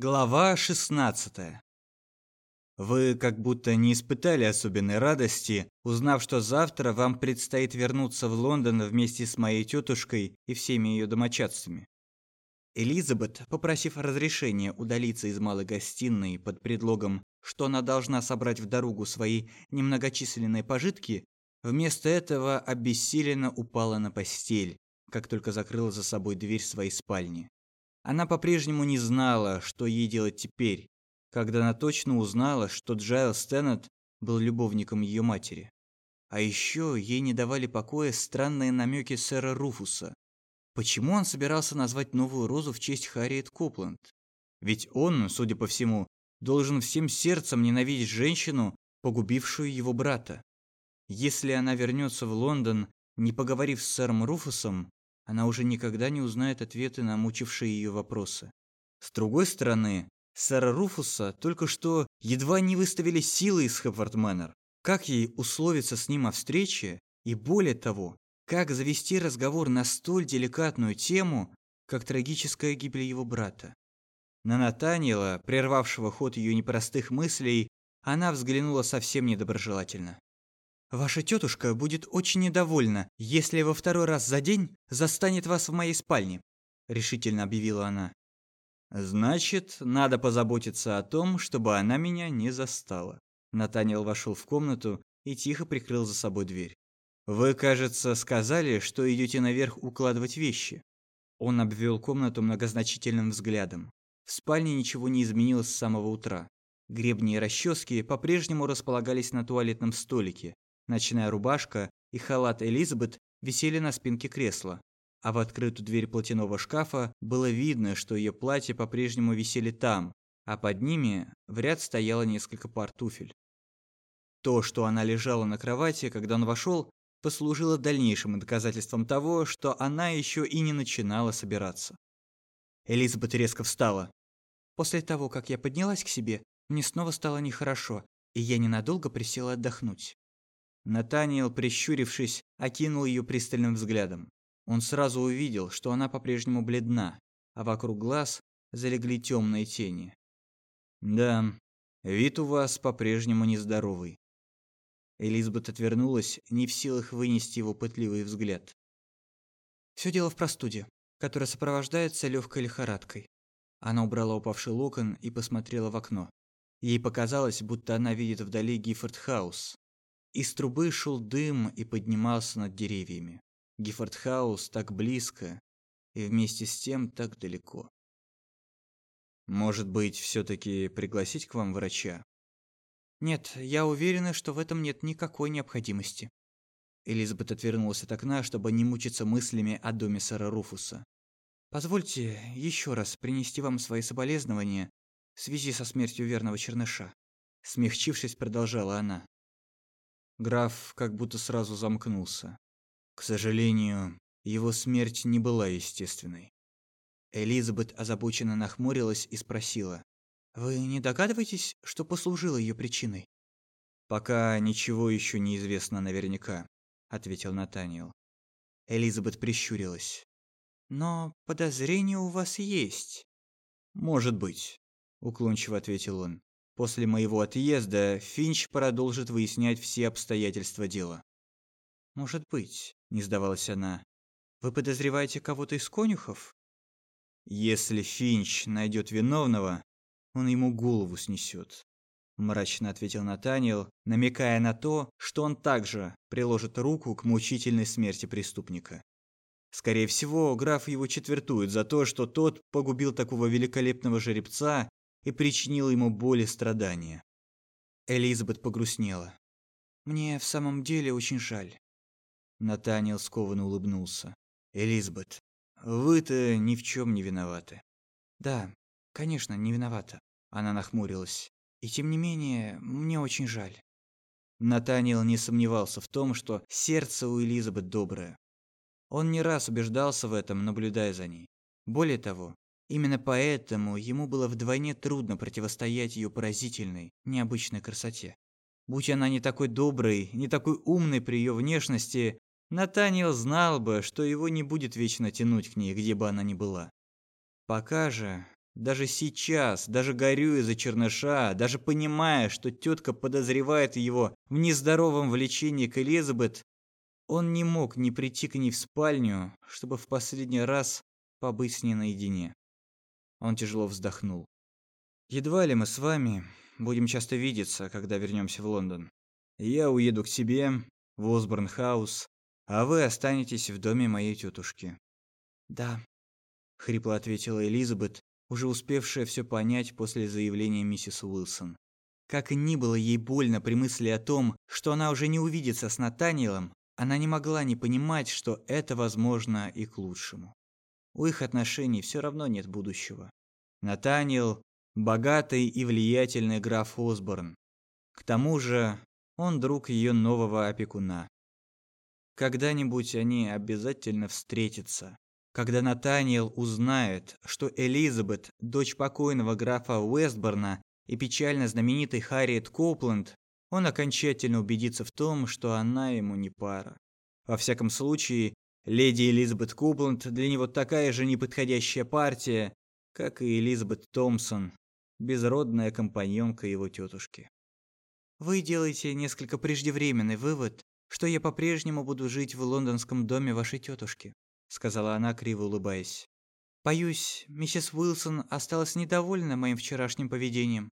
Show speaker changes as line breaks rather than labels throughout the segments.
Глава 16. Вы как будто не испытали особенной радости, узнав, что завтра вам предстоит вернуться в Лондон вместе с моей тетушкой и всеми ее домочадцами. Элизабет, попросив разрешения удалиться из малой гостиной под предлогом, что она должна собрать в дорогу свои немногочисленные пожитки, вместо этого обессиленно упала на постель, как только закрыла за собой дверь своей спальни. Она по-прежнему не знала, что ей делать теперь, когда она точно узнала, что Джайлс Теннет был любовником ее матери. А еще ей не давали покоя странные намеки сэра Руфуса. Почему он собирался назвать новую розу в честь Харриет Копланд? Ведь он, судя по всему, должен всем сердцем ненавидеть женщину, погубившую его брата. Если она вернется в Лондон, не поговорив с сэром Руфусом, она уже никогда не узнает ответы на мучившие ее вопросы. С другой стороны, сэра Руфуса только что едва не выставили силы из Хэпфорд Мэннер. Как ей условиться с ним о встрече и, более того, как завести разговор на столь деликатную тему, как трагическая гибель его брата? На Натаниэла, прервавшего ход ее непростых мыслей, она взглянула совсем недоброжелательно. Ваша тетушка будет очень недовольна, если во второй раз за день застанет вас в моей спальне, решительно объявила она. Значит, надо позаботиться о том, чтобы она меня не застала. Натаниэл вошел в комнату и тихо прикрыл за собой дверь. Вы, кажется, сказали, что идете наверх укладывать вещи. Он обвел комнату многозначительным взглядом. В спальне ничего не изменилось с самого утра. Гребни и расчески по-прежнему располагались на туалетном столике, Ночная рубашка и халат Элизабет висели на спинке кресла, а в открытую дверь платяного шкафа было видно, что ее платья по-прежнему висели там, а под ними в ряд стояло несколько пар туфель. То, что она лежала на кровати, когда он вошел, послужило дальнейшим доказательством того, что она еще и не начинала собираться. Элизабет резко встала. После того, как я поднялась к себе, мне снова стало нехорошо, и я ненадолго присела отдохнуть. Натаниэл, прищурившись, окинул ее пристальным взглядом. Он сразу увидел, что она по-прежнему бледна, а вокруг глаз залегли темные тени. «Да, вид у вас по-прежнему нездоровый». Элизабет отвернулась, не в силах вынести его пытливый взгляд. Все дело в простуде, которая сопровождается легкой лихорадкой. Она убрала упавший локон и посмотрела в окно. Ей показалось, будто она видит вдали Гиффорд Хаус, из трубы шел дым и поднимался над деревьями. Гиффордхаус так близко и вместе с тем так далеко. Может быть, все таки пригласить к вам врача? Нет, я уверена, что в этом нет никакой необходимости. Элизабет отвернулась от окна, чтобы не мучиться мыслями о доме сэра Руфуса. Позвольте еще раз принести вам свои соболезнования в связи со смертью верного черныша. Смягчившись, продолжала она. Граф как будто сразу замкнулся. К сожалению, его смерть не была естественной. Элизабет озабоченно нахмурилась и спросила: "Вы не догадываетесь, что послужило ее причиной?" "Пока ничего еще не известно наверняка", ответил Натаниэл. Элизабет прищурилась. "Но подозрение у вас есть?" "Может быть", уклончиво ответил он. После моего отъезда Финч продолжит выяснять все обстоятельства дела. Может быть, не сдавалась она. Вы подозреваете кого-то из конюхов? Если Финч найдет виновного, он ему голову снесет. Мрачно ответил Натаниэл, намекая на то, что он также приложит руку к мучительной смерти преступника. Скорее всего, граф его четвертует за то, что тот погубил такого великолепного жеребца и причинил ему боль и страдания. Элизабет погрустнела. Мне в самом деле очень жаль. Натаниэл скованно улыбнулся. Элизабет, вы-то ни в чем не виноваты. Да, конечно, не виновата. Она нахмурилась. И тем не менее, мне очень жаль. Натаниэл не сомневался в том, что сердце у Элизабет доброе. Он не раз убеждался в этом, наблюдая за ней. Более того, Именно поэтому ему было вдвойне трудно противостоять ее поразительной, необычной красоте. Будь она не такой доброй, не такой умной при ее внешности, Натаниэл знал бы, что его не будет вечно тянуть к ней, где бы она ни была. Пока же даже сейчас, даже горюя за черныша, даже понимая, что тетка подозревает его в нездоровом влечении к Элизабет, он не мог не прийти к ней в спальню, чтобы в последний раз побыть с ней наедине. Он тяжело вздохнул. Едва ли мы с вами будем часто видеться, когда вернемся в Лондон. Я уеду к себе, в Осборн-хаус, а вы останетесь в доме моей тетушки. Да, хрипло ответила Элизабет, уже успевшая все понять после заявления миссис Уилсон. Как ни было ей больно при мысли о том, что она уже не увидится с Натаниэлом, она не могла не понимать, что это возможно и к лучшему. У их отношений все равно нет будущего. Натаниэл – богатый и влиятельный граф Осборн. К тому же он друг ее нового опекуна. Когда-нибудь они обязательно встретятся. Когда Натаниэл узнает, что Элизабет, дочь покойного графа Уэстборна и печально знаменитой Харриет Копленд, он окончательно убедится в том, что она ему не пара. Во всяком случае, леди Элизабет Копленд для него такая же неподходящая партия, как и Элизабет Томпсон, безродная компаньонка его тетушки. Вы делаете несколько преждевременный вывод, что я по-прежнему буду жить в лондонском доме вашей тетушки сказала она, криво улыбаясь. Боюсь, миссис Уилсон осталась недовольна моим вчерашним поведением.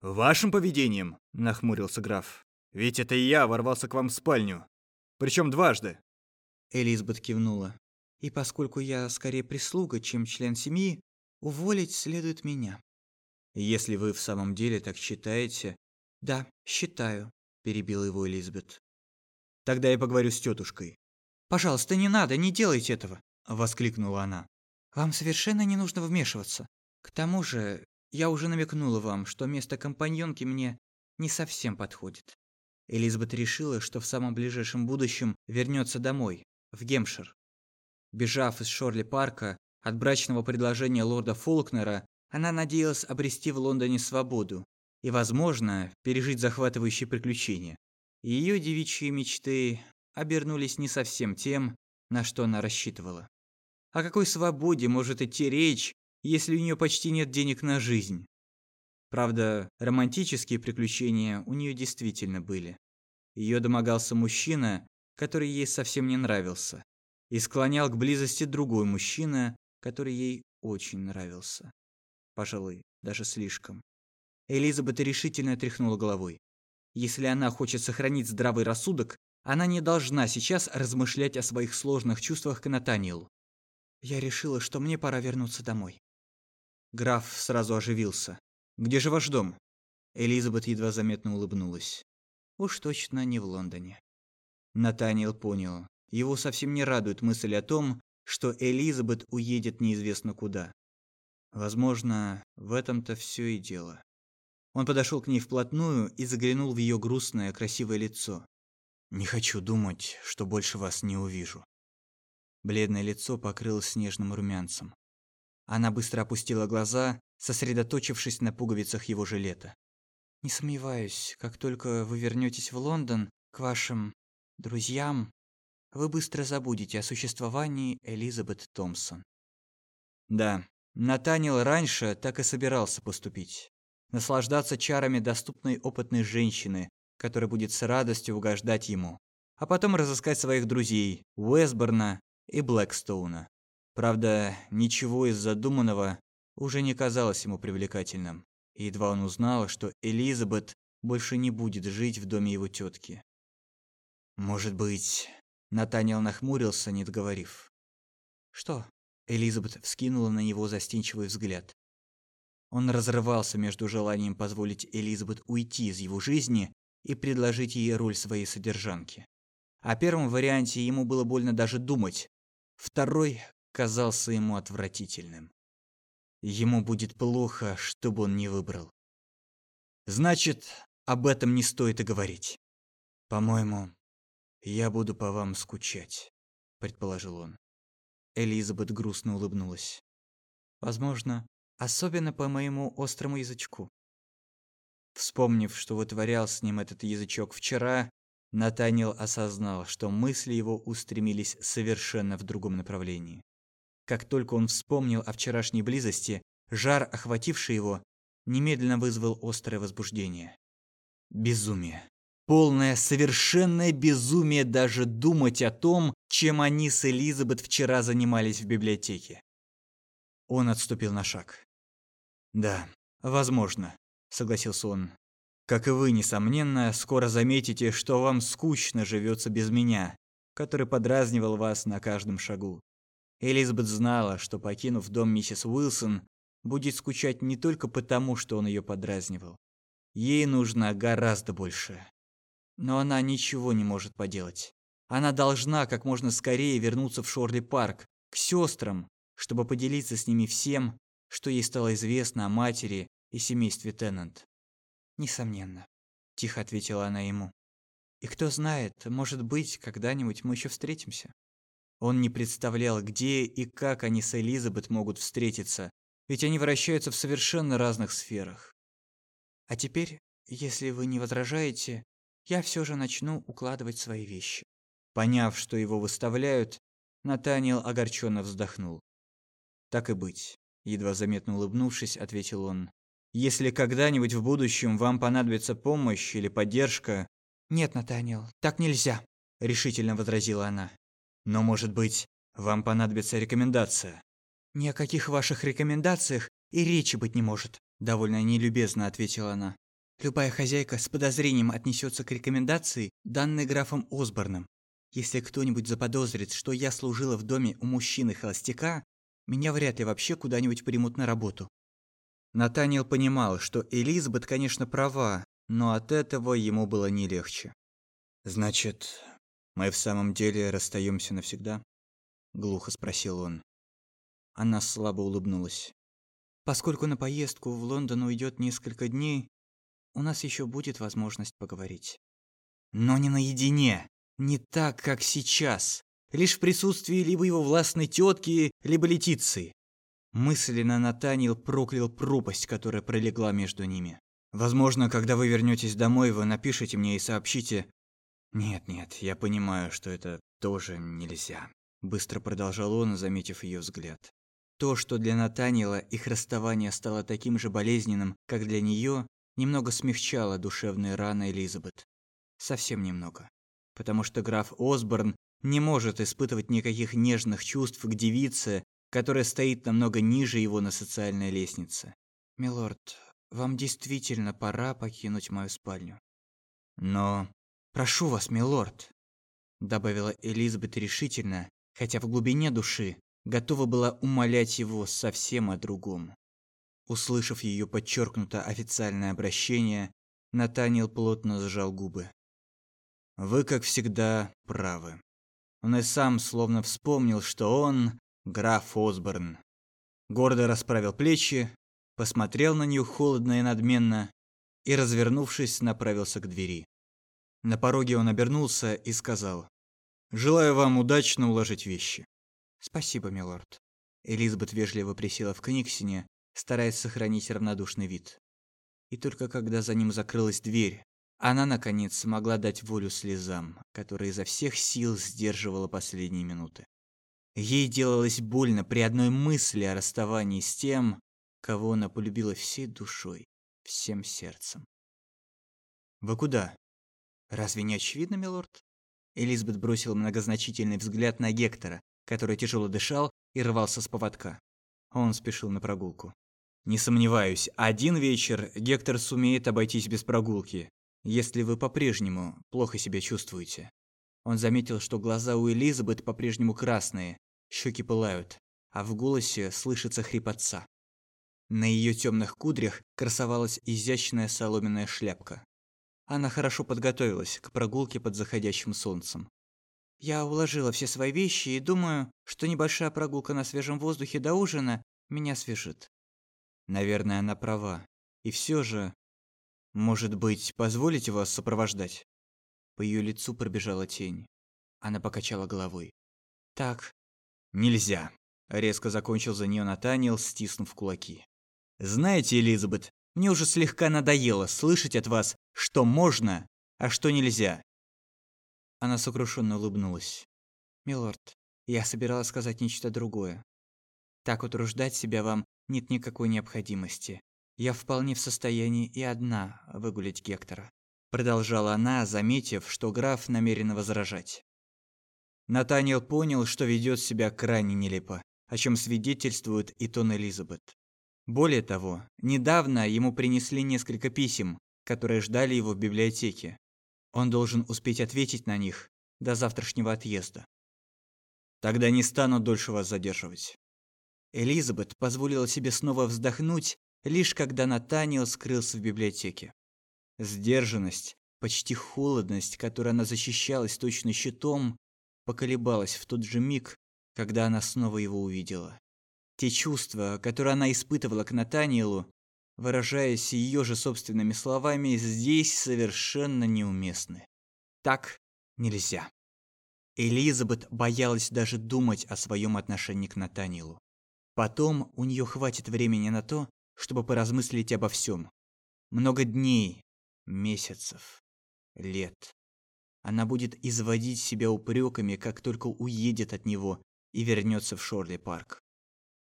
Вашим поведением? нахмурился граф. Ведь это я ворвался к вам в спальню, причем дважды.
Элизабет кивнула. И поскольку я скорее прислуга, чем член семьи, уволить следует меня. Если вы в самом деле так считаете, да, считаю, перебила его Элизабет. Тогда я поговорю с тетушкой. «Пожалуйста, не надо, не делайте этого!» – воскликнула она. «Вам совершенно не нужно вмешиваться. К тому же, я уже намекнула вам, что место компаньонки мне не совсем подходит». Элизабет решила, что в самом ближайшем будущем вернется домой, в Гемшир. Бежав из Шорли-парка от брачного предложения лорда Фолкнера, она надеялась обрести в Лондоне свободу и, возможно, пережить захватывающие приключения. Ее девичьи мечты обернулись не совсем тем, на что она рассчитывала. О какой свободе может идти речь, если у нее почти нет денег на жизнь? Правда, романтические приключения у нее действительно были. Ее домогался мужчина, который ей совсем не нравился, и склонял к близости другой мужчина, который ей очень нравился. Пожалуй, даже слишком. Элизабет решительно тряхнула головой. Если она хочет сохранить здравый рассудок, она не должна сейчас размышлять о своих сложных чувствах к Натаниэлу. Я решила, что мне пора вернуться домой. Граф сразу оживился. Где же ваш дом? Элизабет едва заметно улыбнулась. Уж точно не в Лондоне. Натаниэл понял. Его совсем не радует мысль о том, что Элизабет уедет неизвестно куда. Возможно, в этом-то все и дело. Он подошел к ней вплотную и заглянул в ее грустное, красивое лицо. Не хочу думать, что больше вас не увижу. Бледное лицо покрылось снежным румянцем. Она быстро опустила глаза, сосредоточившись на пуговицах его жилета. Не сомневаюсь, как только вы вернетесь в Лондон к вашим друзьям, вы быстро забудете о существовании Элизабет Томпсон. Да, Натаниэл раньше так и собирался поступить. Наслаждаться чарами доступной опытной женщины, который будет с радостью угождать ему, а потом разыскать своих друзей Уэсборна и Блэкстоуна. Правда, ничего из задуманного уже не казалось ему привлекательным. Едва он узнал, что Элизабет больше не будет жить в доме его тетки. Может быть, Натаниэл нахмурился, не договорив. Что? Элизабет вскинула на него застенчивый взгляд. Он разрывался между желанием позволить Элизабет уйти из его жизни и предложить ей роль своей содержанки. О первом варианте ему было больно даже думать. Второй казался ему отвратительным. Ему будет плохо, что бы он ни выбрал. Значит, об этом не стоит и говорить. По-моему, я буду по вам скучать, предположил он. Элизабет грустно улыбнулась. Возможно, особенно по моему острому язычку. Вспомнив, что вытворял с ним этот язычок вчера, Натаниэл осознал, что мысли его устремились совершенно в другом направлении. Как только он вспомнил о вчерашней близости, Жар, охвативший его, немедленно вызвал острое возбуждение. Безумие. Полное, совершенное безумие даже думать о том, чем они с Элизабет вчера занимались в библиотеке. Он отступил на шаг. «Да, возможно», — согласился он. «Как и вы, несомненно, скоро заметите, что вам скучно живется без меня, который подразнивал вас на каждом шагу. Элизабет знала, что, покинув дом миссис Уилсон, будет скучать не только потому, что он ее подразнивал. Ей нужно гораздо больше. Но она ничего не может поделать. Она должна как можно скорее вернуться в Шорли-парк, к сестрам, чтобы поделиться с ними всем, что ей стало известно о матери и семействе Теннант. «Несомненно», – тихо ответила она ему. «И кто знает, может быть, когда-нибудь мы еще встретимся». Он не представлял, где и как они с Элизабет могут встретиться, ведь они вращаются в совершенно разных сферах. «А теперь, если вы не возражаете, я все же начну укладывать свои вещи. Поняв, что его выставляют, Натаниэл огорченно вздохнул. Так и быть, едва заметно улыбнувшись, ответил он. Если когда-нибудь в будущем вам понадобится помощь или поддержка... Нет, Натаниэл, так нельзя, решительно возразила она. Но, может быть, вам понадобится рекомендация. Ни о каких ваших рекомендациях и речи быть не может, довольно нелюбезно ответила она. Любая хозяйка с подозрением отнесется к рекомендации, данной графом Осборном. Если кто-нибудь заподозрит, что я служила в доме у мужчины-холостяка, меня вряд ли вообще куда-нибудь примут на работу. Натаниэл понимал, что Элизабет, конечно, права, но от этого ему было не легче. «Значит, мы в самом деле расстаемся навсегда?» – глухо спросил он. Она слабо улыбнулась. «Поскольку на поездку в Лондон уйдет несколько дней, у нас еще будет возможность поговорить. Но не наедине, не так, как сейчас, лишь в присутствии либо его властной тетки, либо Летиции. Мысленно Натаниэл проклял пропасть, которая пролегла между ними. Возможно, когда вы вернетесь домой, вы напишите мне и сообщите... Нет-нет, я понимаю, что это тоже нельзя. Быстро продолжал он, заметив ее взгляд. То, что для Натаниэла их расставание стало таким же болезненным, как для нее, немного смягчало душевные раны Элизабет. Совсем немного. Потому что граф Осборн не может испытывать никаких нежных чувств к девице, которая стоит намного ниже его на социальной лестнице. «Милорд, вам действительно пора покинуть мою спальню». «Но...» «Прошу вас, милорд», — добавила Элизабет решительно, хотя в глубине души готова была умолять его совсем о другом. Услышав ее подчеркнуто официальное обращение, Натаниэл плотно сжал губы. «Вы, как всегда, правы». Он и сам словно вспомнил, что он граф Осборн. Гордо расправил плечи, посмотрел на нее холодно и надменно и, развернувшись, направился к двери. На пороге он обернулся и сказал, «Желаю вам удачно уложить вещи». «Спасибо, милорд». Элизабет вежливо присела в Книгсине, стараясь сохранить равнодушный вид. И только когда за ним закрылась дверь, она, наконец, смогла дать волю слезам, которые изо всех сил сдерживала последние минуты. Ей делалось больно при одной мысли о расставании с тем, кого она полюбила всей душой, всем сердцем. «Вы куда?» «Разве не очевидно, милорд?» Элизабет бросила многозначительный взгляд на Гектора, который тяжело дышал и рвался с поводка. Он спешил на прогулку. Не сомневаюсь, один вечер Гектор сумеет обойтись без прогулки, если вы по-прежнему плохо себя чувствуете. Он заметил, что глаза у Элизабет по-прежнему красные, щеки пылают, а в голосе слышится хрипотца. На ее темных кудрях красовалась изящная соломенная шляпка. Она хорошо подготовилась к прогулке под заходящим солнцем. Я уложила все свои вещи и думаю, что небольшая прогулка на свежем воздухе до ужина меня свежит. Наверное, она права. И все же... Может быть, позволите вас сопровождать? По ее лицу пробежала тень. Она покачала головой. Так. Нельзя. Резко закончил за нее Натаниэл, стиснув кулаки. Знаете, Элизабет, мне уже слегка надоело слышать от вас, что можно, а что нельзя. Она сокрушенно улыбнулась. Милорд, я собиралась сказать нечто другое. Так утруждать себя вам нет никакой необходимости. Я вполне в состоянии и одна выгулять Гектора. Продолжала она, заметив, что граф намерен возражать. Натаниэл понял, что ведет себя крайне нелепо, о чем свидетельствует и тон Элизабет. Более того, недавно ему принесли несколько писем, которые ждали его в библиотеке. Он должен успеть ответить на них до завтрашнего отъезда. Тогда не стану дольше вас задерживать. Элизабет позволила себе снова вздохнуть, лишь когда Натаниэл скрылся в библиотеке. Сдержанность, почти холодность, которой она защищалась точно щитом, поколебалась в тот же миг, когда она снова его увидела. Те чувства, которые она испытывала к Натаниэлу, выражаясь ее же собственными словами, здесь совершенно неуместны. Так нельзя. Элизабет боялась даже думать о своем отношении к Натаниэлу. Потом у нее хватит времени на то, чтобы поразмыслить обо всем. Много дней, месяцев, лет. Она будет изводить себя упреками, как только уедет от него и вернется в Шорли-парк.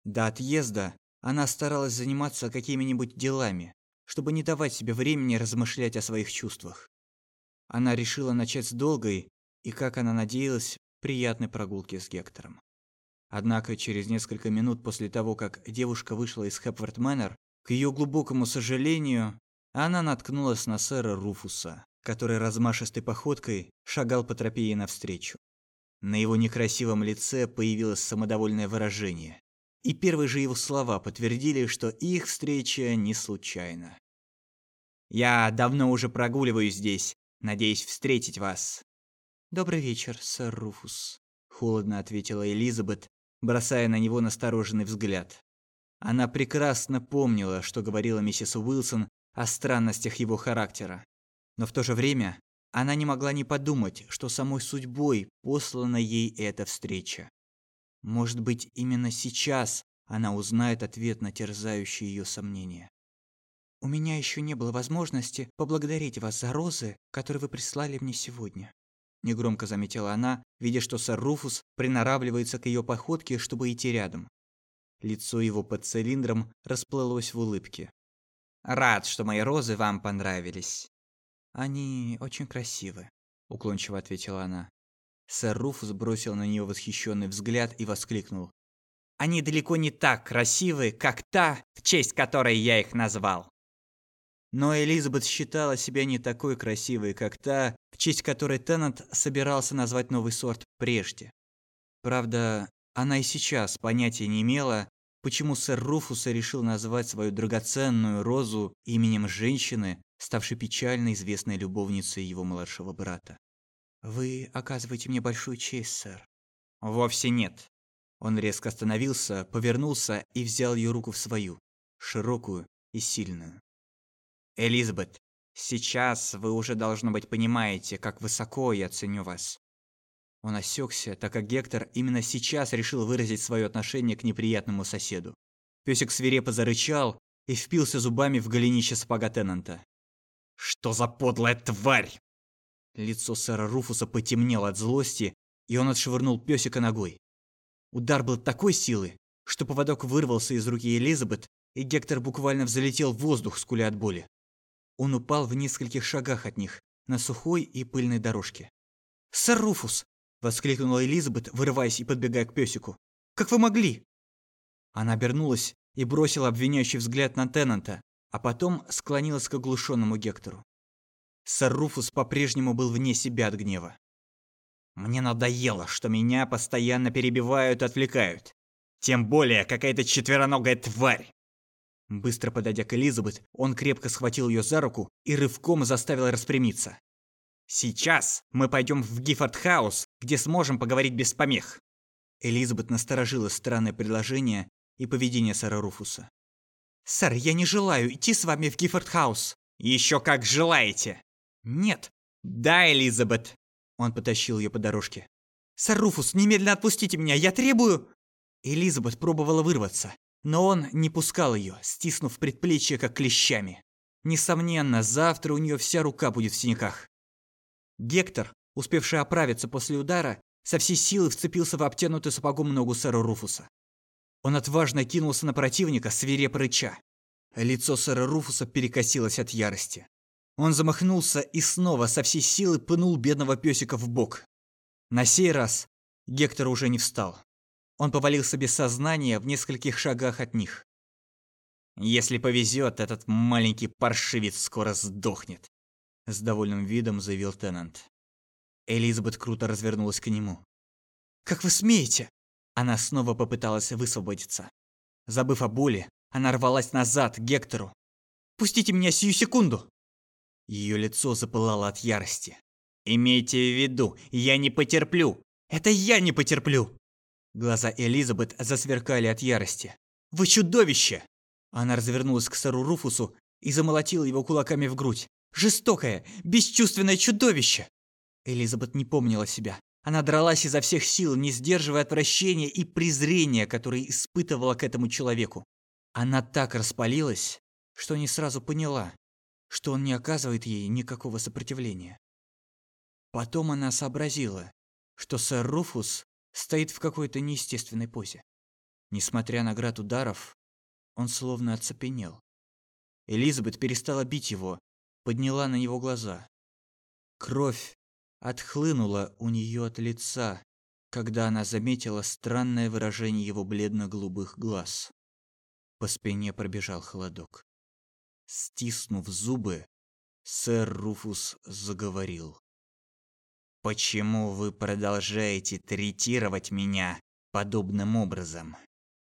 До отъезда она старалась заниматься какими-нибудь делами, чтобы не давать себе времени размышлять о своих чувствах. Она решила начать с долгой и, как она надеялась, приятной прогулки с Гектором. Однако через несколько минут после того, как девушка вышла из Хепворт Мэннер, к ее глубокому сожалению, она наткнулась на сэра Руфуса, который размашистой походкой шагал по тропе ей навстречу. На его некрасивом лице появилось самодовольное выражение, и первые же его слова подтвердили, что их встреча не случайна. «Я давно уже прогуливаюсь здесь, надеюсь встретить вас». «Добрый вечер, сэр Руфус», – холодно ответила Элизабет, бросая на него настороженный взгляд. Она прекрасно помнила, что говорила миссис Уилсон о странностях его характера. Но в то же время она не могла не подумать, что самой судьбой послана ей эта встреча. Может быть, именно сейчас она узнает ответ на терзающие ее сомнения. «У меня еще не было возможности поблагодарить вас за розы, которые вы прислали мне сегодня», негромко заметила она, видя, что сэр Руфус приноравливается к ее походке, чтобы идти рядом. Лицо его под цилиндром расплылось в улыбке. Рад, что мои розы вам понравились. Они очень красивы, уклончиво ответила она. Сэр Руфус бросил на нее восхищенный взгляд и воскликнул: "Они далеко не так красивы, как та, в честь которой я их назвал". Но Элизабет считала себя не такой красивой, как та, в честь которой Теннант собирался назвать новый сорт прежде. Правда, она и сейчас понятия не имела, почему сэр Руфус решил назвать свою драгоценную розу именем женщины, ставшей печально известной любовницей его младшего брата. «Вы оказываете мне большую честь, сэр». «Вовсе нет». Он резко остановился, повернулся и взял ее руку в свою, широкую и сильную. «Элизабет, сейчас вы уже, должно быть, понимаете, как высоко я ценю вас. Он осекся, так как Гектор именно сейчас решил выразить свое отношение к неприятному соседу. Песик свирепо зарычал и впился зубами в голенище сапога Теннанта. «Что за подлая тварь!» Лицо сэра Руфуса потемнело от злости, и он отшвырнул песика ногой. Удар был такой силы, что поводок вырвался из руки Элизабет, и Гектор буквально взлетел в воздух, скуля от боли. Он упал в нескольких шагах от них, на сухой и пыльной дорожке. «Сэр Руфус!» воскликнула Элизабет, вырываясь и подбегая к песику. Как вы могли? Она обернулась и бросила обвиняющий взгляд на Теннанта, а потом склонилась к оглушенному Гектору. Сэр Руфус по-прежнему был вне себя от гнева. Мне надоело, что меня постоянно перебивают и отвлекают. Тем более какая-то четвероногая тварь. Быстро подойдя к Элизабет, он крепко схватил ее за руку и рывком заставил распрямиться. Сейчас мы пойдем в Гиффорд-хаус, где сможем поговорить без помех. Элизабет насторожила странное предложение и поведение сэра Руфуса. «Сэр, я не желаю идти с вами в Гиффорд-хаус». «Еще как желаете!» «Нет». «Да, Элизабет!» Он потащил ее по дорожке. «Сэр Руфус, немедленно отпустите меня, я требую...» Элизабет пробовала вырваться, но он не пускал ее, стиснув предплечье как клещами. Несомненно, завтра у нее вся рука будет в синяках. Гектор, успевший оправиться после удара, со всей силы вцепился в обтянутую сапогом ногу сэра Руфуса. Он отважно кинулся на противника, свирепо рыча. Лицо сэра Руфуса перекосилось от ярости. Он замахнулся и снова со всей силы пнул бедного песика в бок. На сей раз Гектор уже не встал. Он повалился без сознания в нескольких шагах от них. «Если повезет, этот маленький паршивец скоро сдохнет», — с довольным видом заявил Теннант. Элизабет круто развернулась к нему. «Как вы смеете?» Она снова попыталась высвободиться. Забыв о боли, она рвалась назад, к Гектору. «Пустите меня сию секунду!» Ее лицо запылало от ярости. «Имейте в виду, я не потерплю! Это я не потерплю!» Глаза Элизабет засверкали от ярости. «Вы чудовище!» Она развернулась к сэру Руфусу и замолотила его кулаками в грудь. «Жестокое, бесчувственное чудовище!» Элизабет не помнила себя. Она дралась изо всех сил, не сдерживая отвращения и презрения, которые испытывала к этому человеку. Она так распалилась, что не сразу поняла, что он не оказывает ей никакого сопротивления. Потом она сообразила, что сэр Руфус стоит в какой-то неестественной позе. Несмотря на град ударов, он словно оцепенел. Элизабет перестала бить его, подняла на него глаза. Кровь отхлынула у нее от лица, когда она заметила странное выражение его бледно-голубых глаз. По спине пробежал холодок. Стиснув зубы, сэр Руфус заговорил. «Почему вы продолжаете третировать меня подобным образом?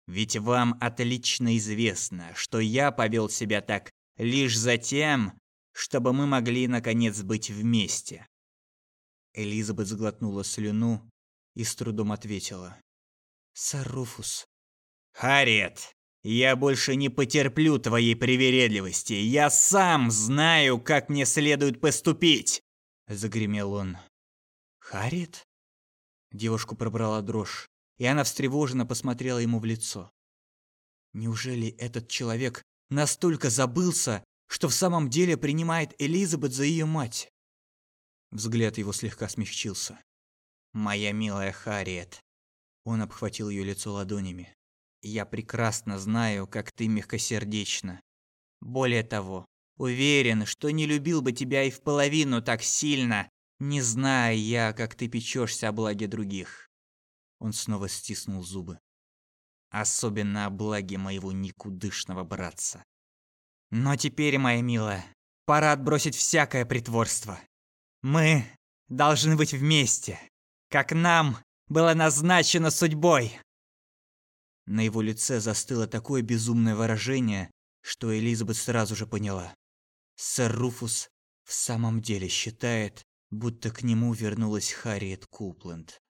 Ведь вам отлично известно, что я повел себя так лишь за тем, чтобы мы могли наконец быть вместе». Элизабет сглотнула слюну и с трудом ответила. «Сэр Руфус». «Харриет, я больше не потерплю твоей привередливости. Я сам знаю, как мне следует поступить!» Загремел он. «Харриет?» Девушку пробрала дрожь, и она встревоженно посмотрела ему в лицо. Неужели этот человек настолько забылся, что в самом деле принимает Элизабет за ее мать? Взгляд его слегка смягчился. «Моя милая Харриет». Он обхватил ее лицо ладонями. Я прекрасно знаю, как ты мягкосердечна. Более того, уверен, что не любил бы тебя и в половину так сильно, не зная я, как ты печешься о благе других. Он снова стиснул зубы. Особенно о благе моего никудышного братца. Но теперь, моя милая, пора отбросить всякое притворство. Мы должны быть вместе, как нам было назначено судьбой. На его лице застыло такое безумное выражение, что Элизабет сразу же поняла. Сэр Руфус в самом деле считает, будто к нему вернулась Харриет Купленд.